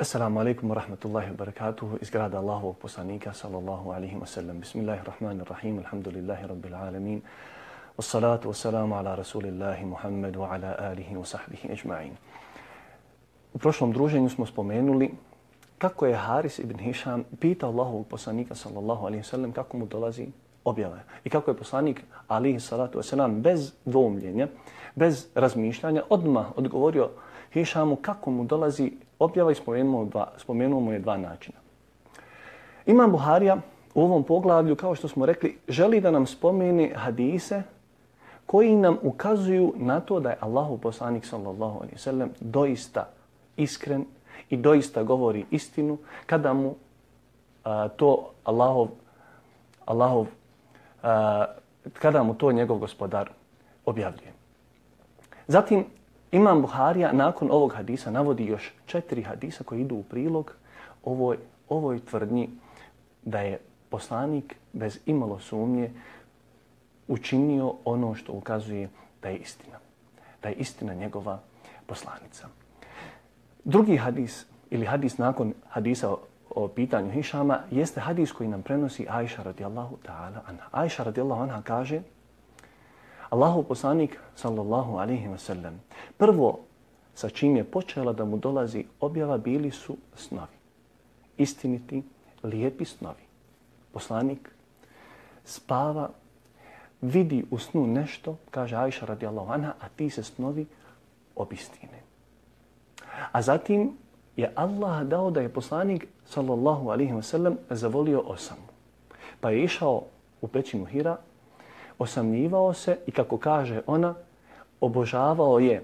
Assalamu alaikum wa rahmatullahi wa barakatuhu. Iz grada Allahovog poslanika, sallallahu alaihi wa sallam. Bismillahirrahmanirrahim. Alhamdulillahi rabbil alamin. Wassalatu wassalamu ala rasulillahi Muhammedu wa ala alihi wa sahbihi ajma'in. U prošlom druženju smo spomenuli kako je Haris ibn Hisham pitao Allahovog poslanika, sallallahu alaihi wa sallam, kako mu dolazi objava. I kako je poslanik, alihi salatu wasalam, bez dvomljenja, bez razmišljanja, odmah odgovorio Hishamu kako mu dolazi objava i spomenuo, dva, spomenuo mu je dva načina. Imam Buharija u ovom poglavlju, kao što smo rekli, želi da nam spomeni hadise koji nam ukazuju na to da je Allahu poslanik sallallahu alaihi sallam doista iskren i doista govori istinu kada mu a, to Allahov, Allahov a, kada mu to njegov gospodar objavljuje. Zatim Imam Buharija nakon ovog hadisa navodi još četiri hadisa koji idu u prilog ovoj, ovoj tvrdnji da je poslanik bez imalo sumnje učinio ono što ukazuje da je istina. Da je istina njegova poslanica. Drugi hadis ili hadis nakon hadisa o, o pitanju Hišama jeste hadis koji nam prenosi Aisha radijallahu ta'ala anha. Aisha radijallahu anha kaže Allahu poslanik sallallahu alaihi wa sallam prvo sa čim je počela da mu dolazi objava bili su snovi. Istiniti, lijepi snovi. Poslanik spava, vidi u snu nešto, kaže Aisha radijallahu anha, a ti se snovi obistine. A zatim je Allah dao da je poslanik sallallahu alaihi wa sallam zavolio osamu. Pa je išao u pećinu Hira osamljivao se i kako kaže ona, obožavao je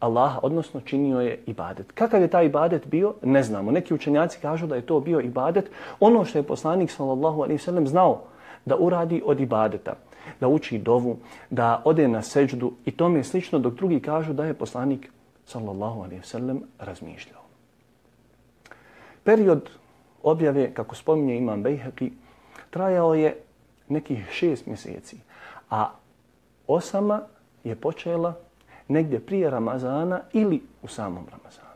Allah, odnosno činio je ibadet. Kakav je taj ibadet bio, ne znamo. Neki učenjaci kažu da je to bio ibadet. Ono što je poslanik sallallahu alaihi sallam znao da uradi od ibadeta, da uči dovu, da ode na seđdu i tome je slično, dok drugi kažu da je poslanik sallallahu alaihi sallam razmišljao. Period objave, kako spominje Imam Bejheki, trajao je nekih šest mjeseci. A osama je počela negdje prije Ramazana ili u samom Ramazanu.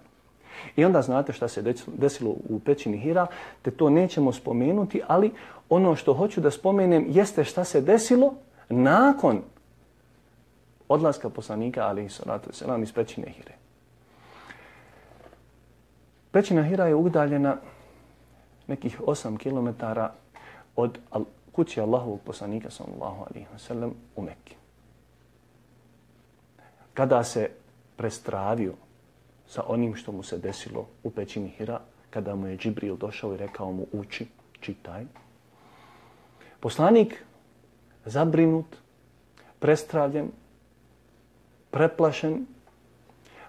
I onda znate šta se desilo u pećini Hira, te to nećemo spomenuti, ali ono što hoću da spomenem jeste šta se desilo nakon odlaska poslanika Ali Salatu Selam iz pećine Hire. Pećina Hira je udaljena nekih 8 km od kući Allahovog poslanika sallallahu alaihi wa sallam u Mekki. Kada se prestravio sa onim što mu se desilo u pećini Hira, kada mu je Džibril došao i rekao mu uči, čitaj, poslanik zabrinut, prestravljen, preplašen,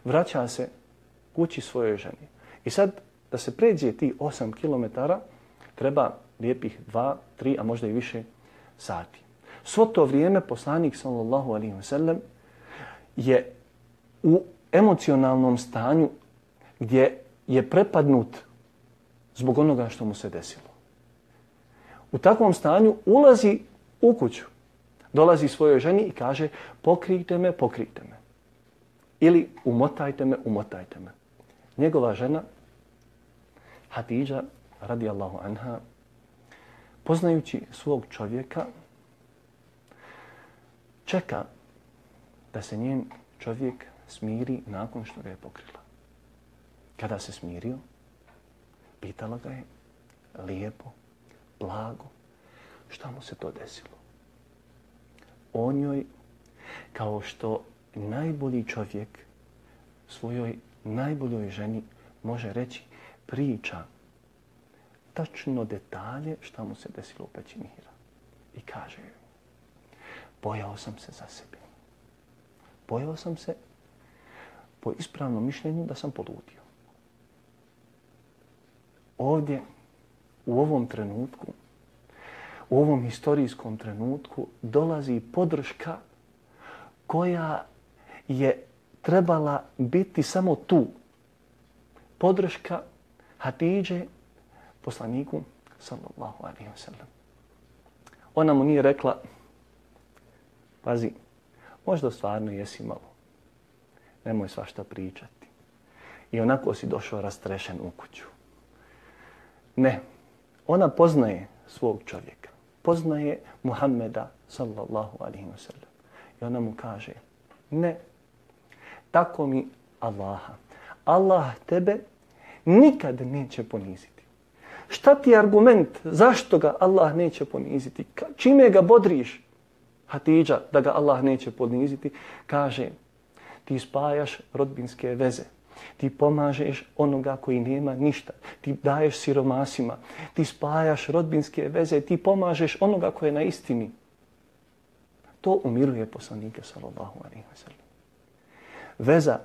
vraća se kući svojoj ženi. I sad, da se pređe ti 8 km, treba lijepih dva, tri, a možda i više sati. Svo to vrijeme poslanik sallallahu alaihi wa sallam je u emocionalnom stanju gdje je prepadnut zbog onoga što mu se desilo. U takvom stanju ulazi u kuću, dolazi svojoj ženi i kaže pokrijte me, pokrijte me. Ili umotajte me, umotajte me. Njegova žena, Hatidža, radijallahu anha, poznajući svog čovjeka, čeka da se njen čovjek smiri nakon što ga je pokrila. Kada se smirio, pitala ga je lijepo, blago, šta mu se to desilo. On joj, kao što najbolji čovjek svojoj najboljoj ženi može reći, priča tačno detalje šta mu se desilo u pećini Hira. I kaže joj, bojao sam se za sebe. Bojao sam se po ispravnom mišljenju da sam poludio. Ovdje, u ovom trenutku, u ovom historijskom trenutku, dolazi podrška koja je trebala biti samo tu. Podrška Hatidže poslaniku sallallahu alaihi wa sallam. Ona mu nije rekla, pazi, možda stvarno jesi malo, nemoj svašta pričati. i onako si došao rastrešen u kuću. Ne, ona poznaje svog čovjeka. Poznaje Muhammeda sallallahu alaihi wa sallam. I ona mu kaže, ne, tako mi Allaha. Allah tebe nikad neće poniziti. Šta ti je argument? Zašto ga Allah neće poniziti? Čime ga bodriš? Hatidža, da ga Allah neće poniziti, kaže, ti spajaš rodbinske veze. Ti pomažeš onoga koji nema ništa. Ti daješ siromasima. Ti spajaš rodbinske veze. Ti pomažeš onoga koji je na istini. To umiruje poslanike, sallallahu alaihi wa sallam. Veza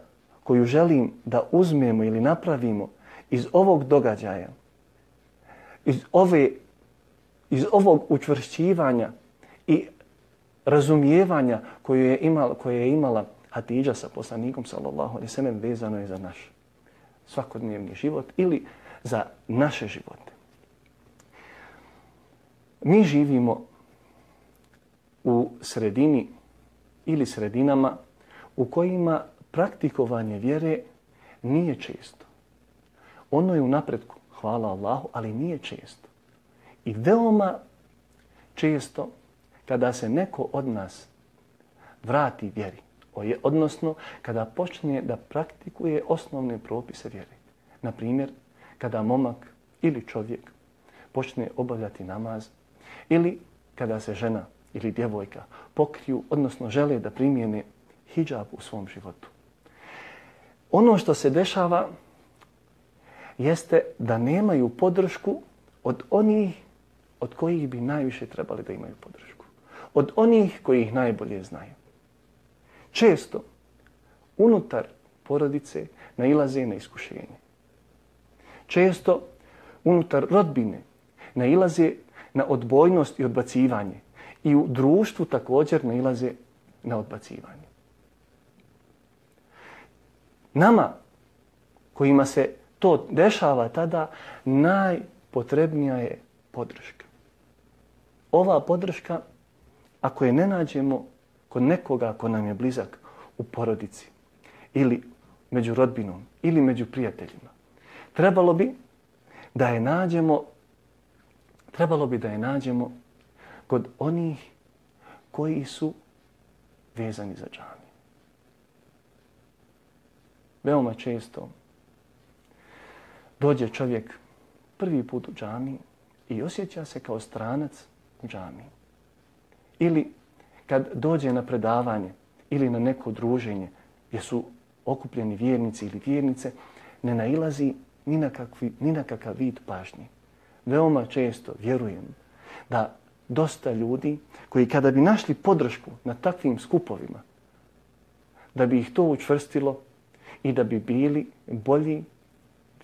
koju želim da uzmemo ili napravimo iz ovog događaja, iz, ove, iz ovog učvršćivanja i razumijevanja koje je imala, koje je imala Hatidža sa poslanikom sallallahu alejhi ve sellem vezano je za naš svakodnevni život ili za naše živote. Mi živimo u sredini ili sredinama u kojima praktikovanje vjere nije često. Ono je u napretku, hvala Allahu, ali nije često. I veoma često kada se neko od nas vrati vjeri, odnosno kada počne da praktikuje osnovne propise vjere. Na primjer, kada momak ili čovjek počne obavljati namaz ili kada se žena ili djevojka pokriju, odnosno žele da primijene hijab u svom životu. Ono što se dešava jeste da nemaju podršku od onih od kojih bi najviše trebali da imaju podršku. Od onih koji ih najbolje znaju često unutar porodice nailaze na iskušenje. Često unutar rodbine nailaze na odbojnost i odbacivanje. I u društvu također nailaze na odbacivanje. Nama kojima se to dešava tada, najpotrebnija je podrška. Ova podrška, ako je ne nađemo kod nekoga ko nam je blizak u porodici ili među rodbinom ili među prijateljima. Trebalo bi da je nađemo trebalo bi da je nađemo kod onih koji su vezani za džami. Veoma često dođe čovjek prvi put u džami i osjeća se kao stranac u džami. Ili kad dođe na predavanje ili na neko druženje gdje su okupljeni vjernici ili vjernice, ne nailazi ni na, kakvi, ni na kakav vid pažnje. Veoma često vjerujem da dosta ljudi koji kada bi našli podršku na takvim skupovima, da bi ih to učvrstilo i da bi bili bolji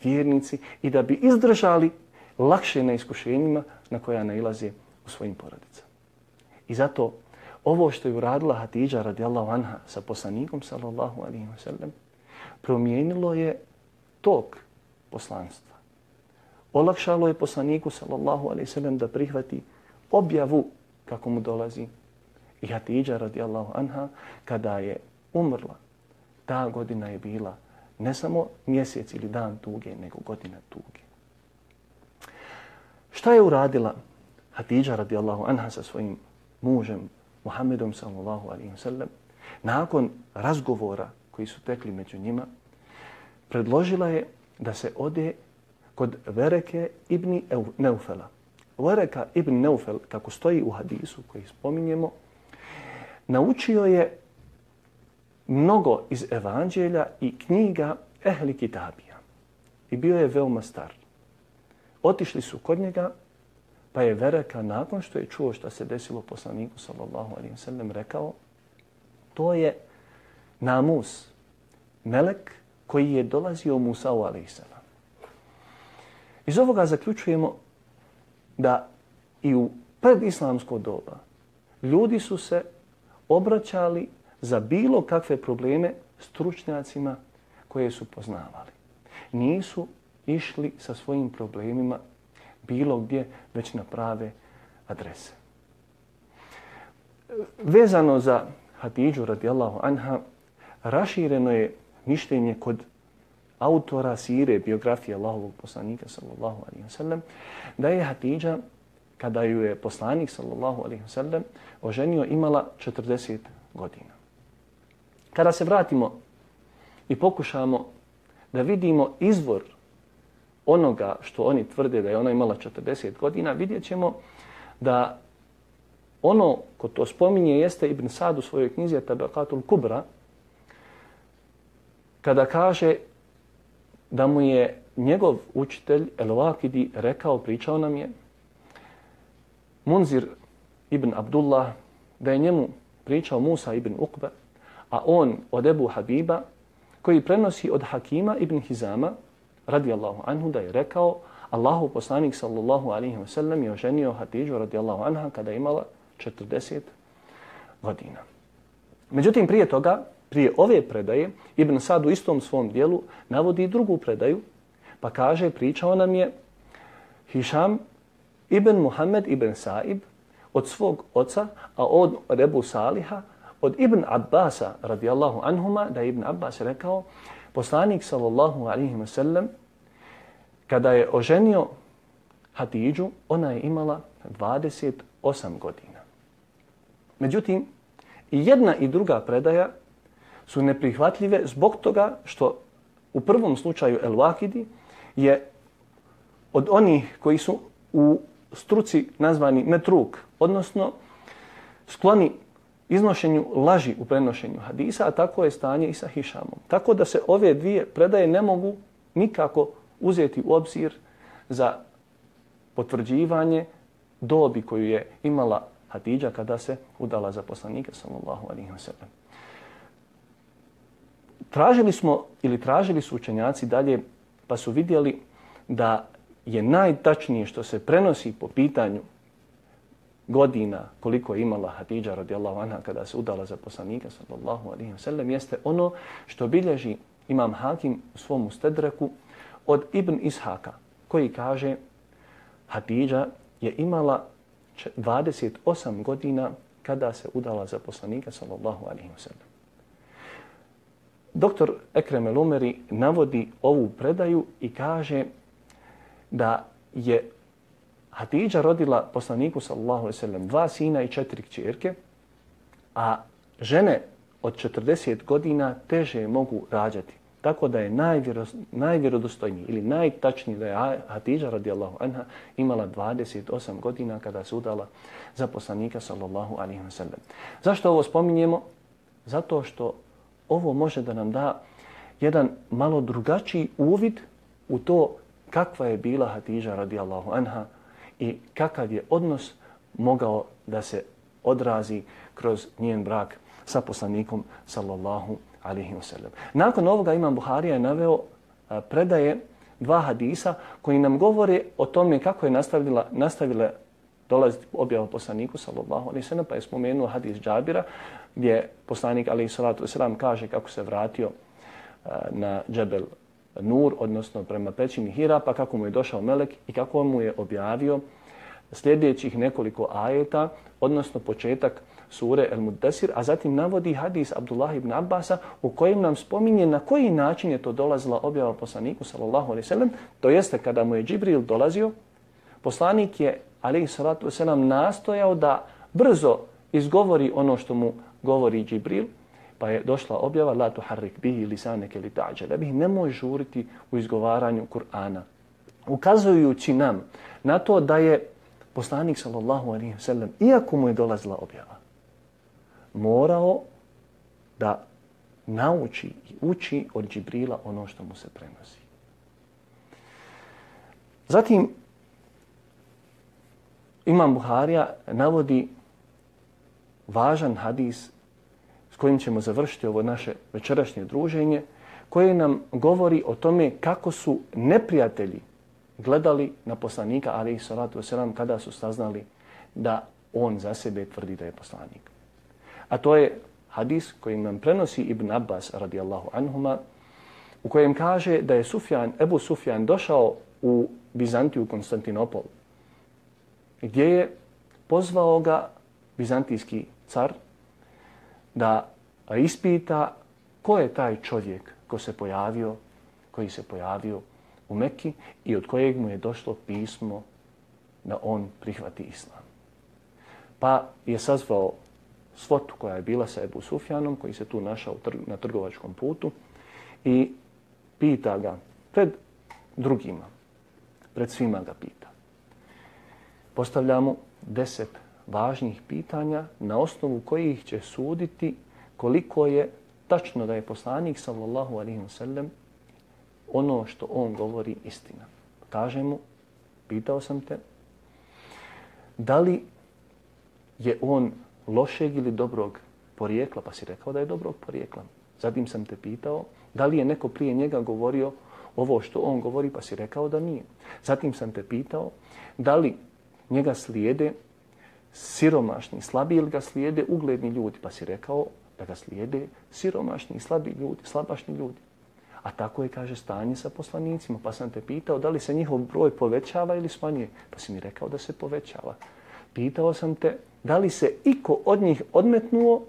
vjernici i da bi izdržali lakše na iskušenjima na koja nailaze u svojim porodicama. I zato ovo što je uradila Hatidža radijallahu anha sa poslanikom sallallahu alaihi wa sallam promijenilo je tok poslanstva. Olakšalo je poslaniku sallallahu alaihi wa sallam da prihvati objavu kako mu dolazi i Hatidža radijallahu anha kada je umrla. Ta godina je bila ne samo mjesec ili dan tuge, nego godina tuge. Šta je uradila Hatidža radijallahu anha sa svojim mužem Muhammedom sallallahu alaihi wa sallam, nakon razgovora koji su tekli među njima, predložila je da se ode kod Vereke ibn Neufela. Vereka ibn Neufel, kako stoji u hadisu koji spominjemo, naučio je mnogo iz evanđelja i knjiga Ehli Kitabija. I bio je veoma star. Otišli su kod njega Pa je Vereka nakon što je čuo što se desilo poslaniku sallallahu alaihi sallam rekao to je namus, melek koji je dolazio Musa u alaihi sallam. Iz ovoga zaključujemo da i u predislamsko doba ljudi su se obraćali za bilo kakve probleme stručnjacima koje su poznavali. Nisu išli sa svojim problemima bilo gdje, već na prave adrese. Vezano za Hatidžu radijallahu anha, rašireno je mišljenje kod autora sire, biografije Allahovog poslanika sallallahu alaihi wasallam da je Hatidža, kada ju je poslanik sallallahu alaihi wasallam oženio, imala 40 godina. Kada se vratimo i pokušamo da vidimo izvor onoga što oni tvrde da je ona imala 40 godina, vidjet ćemo da ono ko to spominje jeste Ibn Sad u svojoj knjizi Tabakatul Kubra, kada kaže da mu je njegov učitelj El Waqidi rekao, pričao nam je, Munzir ibn Abdullah, da je njemu pričao Musa ibn Uqba, a on od Ebu Habiba, koji prenosi od Hakima ibn Hizama, radijallahu anhu, da je rekao, Allahu poslanik sallallahu alaihi wa sallam je oženio Hatidžu radijallahu anha kada je imala 40 godina. Međutim, prije toga, prije ove predaje, Ibn Sad u istom svom dijelu navodi drugu predaju, pa kaže, pričao nam je Hišam ibn Muhammed ibn Saib od svog oca, a od Rebu Saliha, od Ibn Abbasa radijallahu anhuma, da je Ibn Abbas rekao, poslanik sallallahu alaihi wa sallam, kada je oženio Hatidžu, ona je imala 28 godina. Međutim, i jedna i druga predaja su neprihvatljive zbog toga što u prvom slučaju El Wakidi je od onih koji su u struci nazvani metruk, odnosno skloni iznošenju laži u prenošenju hadisa, a tako je stanje i sa Hišamom. Tako da se ove dvije predaje ne mogu nikako uzeti u obzir za potvrđivanje dobi koju je imala Hatidža kada se udala za poslanika sallallahu alaihi wa sallam. Tražili smo ili tražili su učenjaci dalje pa su vidjeli da je najtačnije što se prenosi po pitanju godina koliko je imala Hatidža radijallahu anha kada se udala za poslanika sallallahu alaihi wa sallam jeste ono što bilježi imam Hakim u svom ustedreku od Ibn Ishaka koji kaže Hatidža je imala 28 godina kada se udala za poslanika sallallahu alaihi wa sallam. Doktor Ekrem Elumeri navodi ovu predaju i kaže da je Hatidža rodila poslaniku sallallahu alaihi sallam dva sina i četiri kćerke, a žene od 40 godina teže mogu rađati. Tako da je najvjero, najvjerodostojniji ili najtačniji da je Hatidža radijallahu anha imala 28 godina kada se udala za poslanika sallallahu alaihi wa sallam. Zašto ovo spominjemo? Zato što ovo može da nam da jedan malo drugačiji uvid u to kakva je bila Hatidža radijallahu anha i kakav je odnos mogao da se odrazi kroz njen brak sa poslanikom sallallahu alaihi wasallam. Nakon ovoga imam Buharija je naveo predaje dva hadisa koji nam govore o tome kako je nastavila, nastavila dolaziti objava poslaniku sallallahu alaihi wasallam pa je spomenuo hadis Džabira gdje poslanik alaihi salatu wasallam kaže kako se vratio na džebel Nur, odnosno prema pećini Hira, pa kako mu je došao Melek i kako mu je objavio sljedećih nekoliko ajeta, odnosno početak sure El Muddesir, a zatim navodi hadis Abdullah ibn Abbasa u kojem nam spominje na koji način je to dolazila objava poslaniku sallallahu alaihi sallam. To jeste kada mu je Džibril dolazio, poslanik je alaihi sallatu wasallam nastojao da brzo izgovori ono što mu govori Džibril, pa je došla objava la tuharrik bihi lisaneke li ta'đale bih, nemoj žuriti u izgovaranju Kur'ana. Ukazujući nam na to da je poslanik sallallahu alaihi sallam, iako mu je dolazila objava, morao da nauči i uči od Džibrila ono što mu se prenosi. Zatim, Imam Buharija navodi važan hadis s kojim ćemo završiti ovo naše večerašnje druženje, koje nam govori o tome kako su neprijatelji gledali na poslanika, ali i salatu wasalam, kada su saznali da on za sebe tvrdi da je poslanik. A to je hadis koji nam prenosi Ibn Abbas radijallahu anhuma, u kojem kaže da je Sufjan, Ebu Sufjan došao u Bizantiju, Konstantinopol, gdje je pozvao ga bizantijski car da ispita ko je taj čovjek ko se pojavio koji se pojavio u Mekki i od kojeg mu je došlo pismo da on prihvati islam. Pa je sazvao svotu koja je bila sa Ebu Sufjanom, koji se tu našao na trgovačkom putu i pita ga pred drugima, pred svima ga pita. Postavljamo deset važnih pitanja na osnovu kojih će suditi koliko je tačno da je poslanik sallallahu alaihi wa sallam ono što on govori istina. Kaže mu, pitao sam te, da li je on lošeg ili dobrog porijekla, pa si rekao da je dobrog porijekla. Zatim sam te pitao, da li je neko prije njega govorio ovo što on govori, pa si rekao da nije. Zatim sam te pitao, da li njega slijede siromašni, slabi ili ga slijede ugledni ljudi, pa si rekao da ga slijede siromašni, slabi ljudi, slabašni ljudi. A tako je, kaže, stanje sa poslanicima. Pa sam te pitao da li se njihov broj povećava ili smanjuje. Pa si mi rekao da se povećava. Pitao sam te da li se iko od njih odmetnuo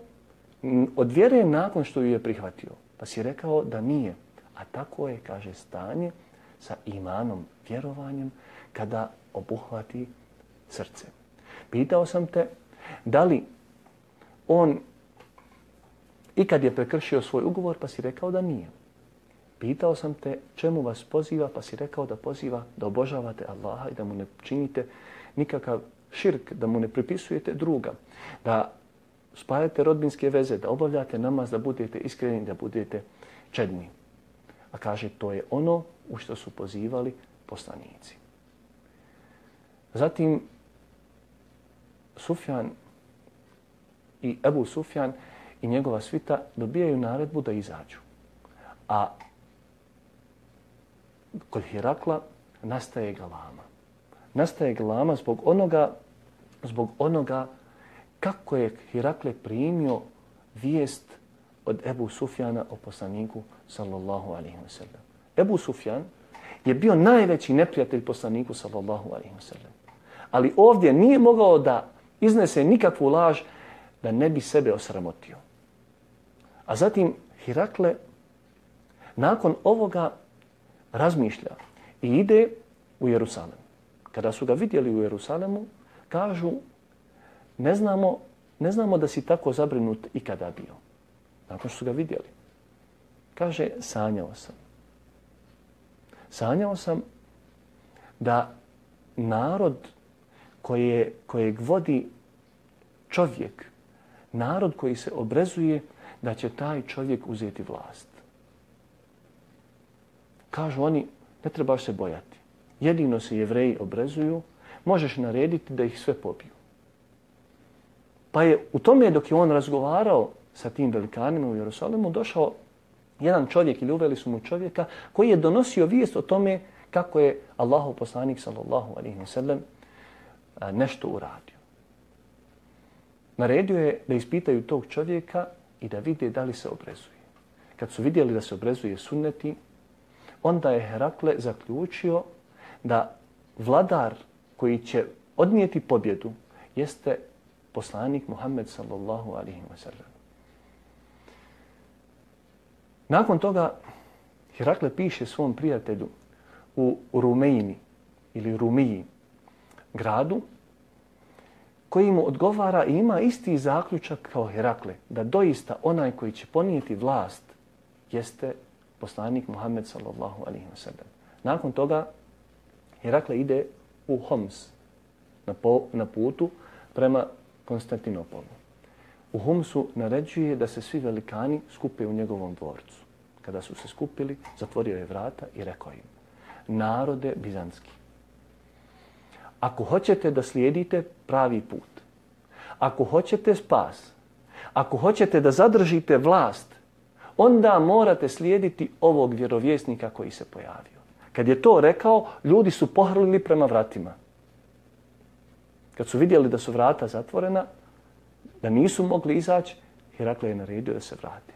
od vjere nakon što ju je prihvatio. Pa si rekao da nije. A tako je, kaže, stanje sa imanom, vjerovanjem, kada obuhvati srce. Pitao sam te da li on i kad je prekršio svoj ugovor, pa si rekao da nije. Pitao sam te čemu vas poziva, pa si rekao da poziva da obožavate Allaha i da mu ne činite nikakav širk, da mu ne pripisujete druga, da spajate rodbinske veze, da obavljate namaz, da budete iskreni, da budete čedni. A kaže, to je ono u što su pozivali poslanici. Zatim, Sufjan i Ebu Sufjan i njegova svita dobijaju naredbu da izađu. A kod Hirakla nastaje galama. Nastaje galama zbog onoga, zbog onoga kako je Hirakle primio vijest od Ebu Sufjana o poslaniku sallallahu alaihi wa sallam. Ebu Sufjan je bio najveći neprijatelj poslaniku sallallahu alaihi wa sallam. Ali ovdje nije mogao da iznese nikakvu laž da ne bi sebe osramotio. A zatim Hirakle nakon ovoga razmišlja i ide u Jerusalem. Kada su ga vidjeli u Jerusalemu, kažu ne znamo, ne znamo da si tako zabrinut i kada bio. Nakon što su ga vidjeli. Kaže, sanjao sam. Sanjao sam da narod koje, kojeg vodi čovjek, narod koji se obrezuje, da će taj čovjek uzeti vlast. Kažu oni, ne trebaš se bojati. Jedino se jevreji obrezuju, možeš narediti da ih sve pobiju. Pa je u tome dok je on razgovarao sa tim velikanima u Jerusalimu, došao jedan čovjek ili uveli su mu čovjeka koji je donosio vijest o tome kako je Allahu poslanik sallallahu alaihi wa sallam nešto uradio. Naredio je da ispitaju tog čovjeka i da vide da li se obrezuje. Kad su vidjeli da se obrezuje sunneti, onda je Herakle zaključio da vladar koji će odnijeti pobjedu jeste poslanik Muhammed sallallahu alihi wa sallam. Nakon toga Herakle piše svom prijatelju u Rumejni ili Rumiji gradu koji mu odgovara i ima isti zaključak kao Herakle, da doista onaj koji će ponijeti vlast jeste poslanik Muhammed sallallahu alaihi wa sallam. Nakon toga Herakle ide u Homs na, po, na putu prema Konstantinopolu. U Homsu naređuje da se svi velikani skupe u njegovom dvorcu. Kada su se skupili, zatvorio je vrata i rekao im, narode bizanski, ako hoćete da slijedite pravi put, ako hoćete spas, ako hoćete da zadržite vlast, onda morate slijediti ovog vjerovjesnika koji se pojavio. Kad je to rekao, ljudi su pohrlili prema vratima. Kad su vidjeli da su vrata zatvorena, da nisu mogli izaći, Herakle je naredio da se vrati.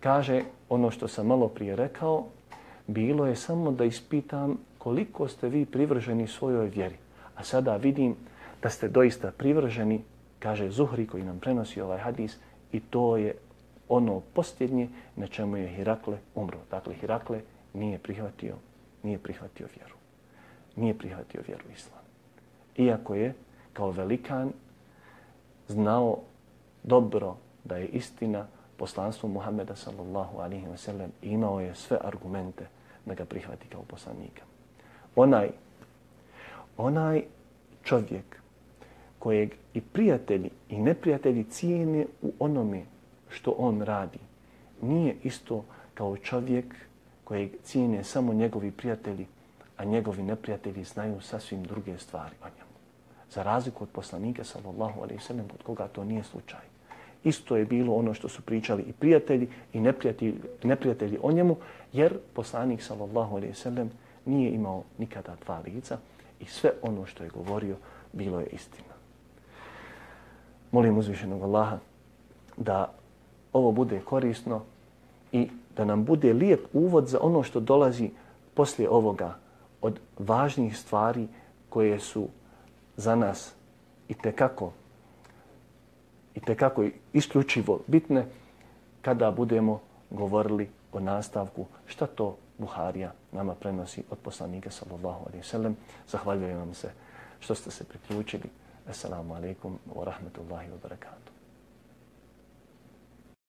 Kaže, ono što sam malo prije rekao, bilo je samo da ispitam koliko ste vi privrženi svojoj vjeri. A sada vidim da ste doista privrženi, kaže Zuhri koji nam prenosi ovaj hadis, i to je ono posljednje na čemu je Hirakle umro. Dakle, Hirakle nije prihvatio, nije prihvatio vjeru. Nije prihvatio vjeru islam. Iako je kao velikan znao dobro da je istina poslanstvo Muhammeda sallallahu alaihi wa sallam imao je sve argumente da ga prihvati kao poslanika. Onaj, onaj čovjek kojeg i prijatelji i neprijatelji cijene u onome što on radi, nije isto kao čovjek kojeg cijene samo njegovi prijatelji, a njegovi neprijatelji znaju sasvim druge stvari o njemu. Za razliku od poslanika, sallallahu alaihi sallam, od koga to nije slučaj. Isto je bilo ono što su pričali i prijatelji i neprijatelji, neprijatelji o njemu, jer poslanik, sallallahu alaihi sallam, nije imao nikada dva lica i sve ono što je govorio bilo je istina. Molim uzvišenog Allaha da ovo bude korisno i da nam bude lijep uvod za ono što dolazi poslije ovoga od važnih stvari koje su za nas i te kako i te kako isključivo bitne kada budemo govorili o nastavku šta to Buharija nama prenosi od poslanika sallallahu alaihi sallam. Zahvaljujem vam se što ste se priključili. Assalamu alaikum wa rahmatullahi wa barakatuh.